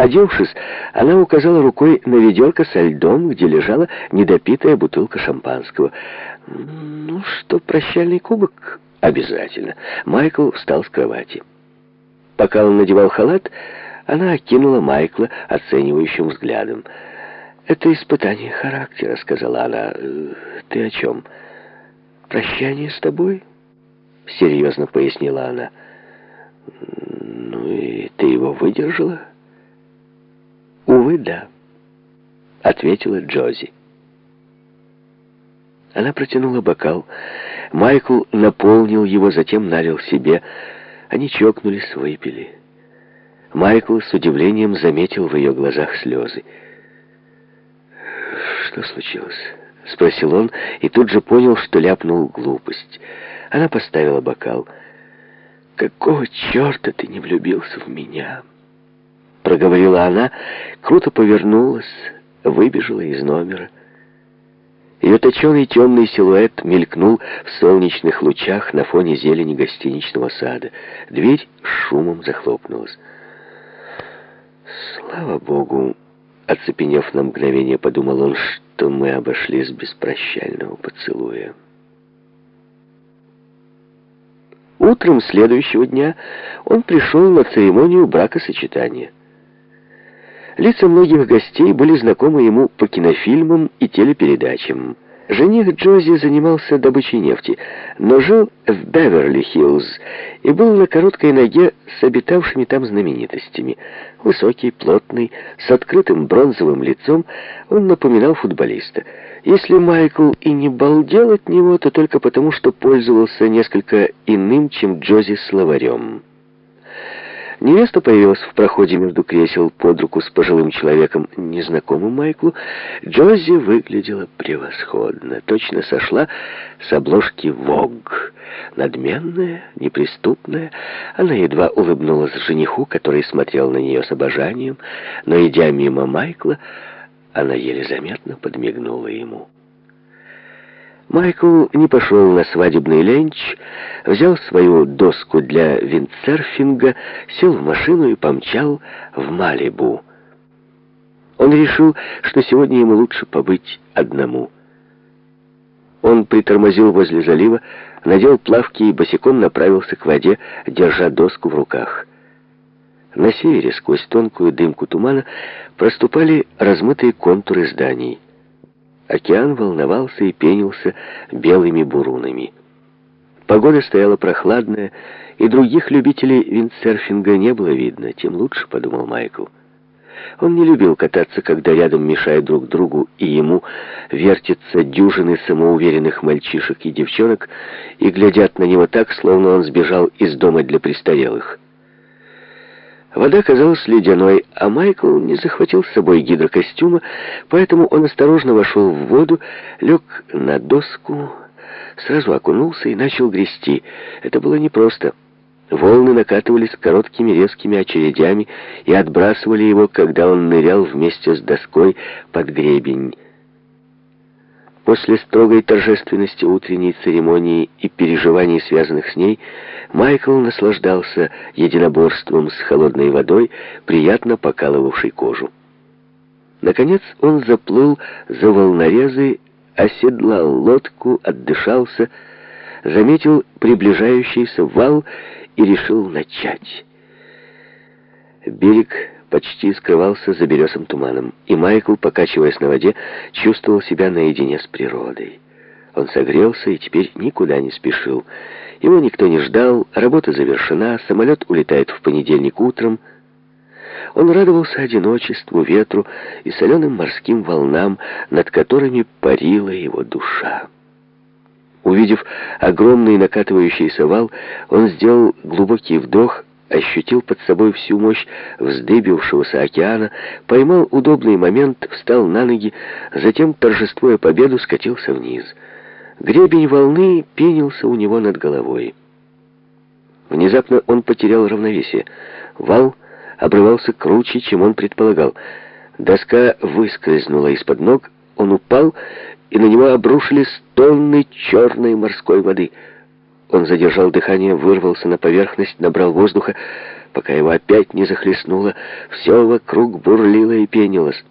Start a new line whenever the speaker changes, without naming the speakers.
Одевшись, она указала рукой на ведерко со льдом, где лежала недопитая бутылка шампанского. «Ну что, прощальный кубок?» «Обязательно». Майкл встал с кровати. Пока он надевал халат, она окинула Майкла оценивающим взглядом. «Это испытание характера», — сказала она. «Ты о чем?» «Прощание с тобой?» — серьезно пояснила она. «Ну и ты его выдержала?» «Увы, да», — ответила Джози. Она протянула бокал. Майкл наполнил его, затем налил себе. Они чокнулись, выпили. Майкл с удивлением заметил в ее глазах слезы. «Что случилось?» — спросил он, и тут же понял, что ляпнул глупость. Она поставила бокал. «Какого черта ты не влюбился в меня?» Проговорила она, круто повернулась, выбежала из номера. Ее точеный темный силуэт мелькнул в солнечных лучах на фоне зелени гостиничного сада. Дверь шумом захлопнулась. «Слава Богу!» — оцепенев на мгновение, подумал он, что мы обошлись без прощального поцелуя. Утром следующего дня он пришел на церемонию бракосочетания. Лица многих гостей были знакомы ему по кинофильмам и телепередачам. Жених Джози занимался добычей нефти, но жил в Беверли-Хиллз и был на короткой ноге с обитавшими там знаменитостями. Высокий, плотный, с открытым бронзовым лицом, он напоминал футболиста. Если Майкл и не балдел от него, то только потому, что пользовался несколько иным, чем Джози, словарем. Невеста появилась в проходе между кресел под руку с пожилым человеком, незнакомым Майклу. Джози выглядела превосходно, точно сошла с обложки «Вог». Надменная, неприступная, она едва улыбнулась жениху, который смотрел на нее с обожанием, но, идя мимо Майкла, она еле заметно подмигнула ему. Майкл не пошел на свадебный ленч, взял свою доску для виндсерфинга, сел в машину и помчал в Малибу. Он решил, что сегодня ему лучше побыть одному. Он притормозил возле залива, надел плавки и босиком направился к воде, держа доску в руках. На севере, сквозь тонкую дымку тумана, проступали размытые контуры зданий. Океан волновался и пенился белыми бурунами. Погода стояла прохладная, и других любителей виндсерфинга не было видно, тем лучше, подумал Майкл. Он не любил кататься, когда рядом, мешая друг другу и ему, вертятся дюжины самоуверенных мальчишек и девчонок и глядят на него так, словно он сбежал из дома для престарелых. Вода казалась ледяной, а Майкл не захватил с собой гидрокостюма, поэтому он осторожно вошел в воду, лег на доску, сразу окунулся и начал грести. Это было непросто. Волны накатывались короткими резкими очередями и отбрасывали его, когда он нырял вместе с доской под гребень. После строгой торжественности утренней церемонии и переживаний, связанных с ней, Майкл наслаждался единоборством с холодной водой, приятно покалывавшей кожу. Наконец он заплыл за волнорезы, оседлал лодку, отдышался, заметил приближающийся вал и решил начать. Берег почти скрывался за белесым туманом, и Майкл, покачиваясь на воде, чувствовал себя наедине с природой. Он согрелся и теперь никуда не спешил. Его никто не ждал, работа завершена, самолет улетает в понедельник утром. Он радовался одиночеству, ветру и соленым морским волнам, над которыми парила его душа. Увидев огромный накатывающийся вал, он сделал глубокий вдох ощутил под собой всю мощь вздыбившегося океана, поймал удобный момент, встал на ноги, затем, торжествуя победу, скатился вниз. Гребень волны пенился у него над головой. Внезапно он потерял равновесие. Вал обрывался круче, чем он предполагал. Доска выскользнула из-под ног, он упал, и на него обрушились тонны черной морской воды — он задержал дыхание, вырвался на поверхность, набрал воздуха. пока его опять не захлестнуло, все вокруг бурлило и пенилось.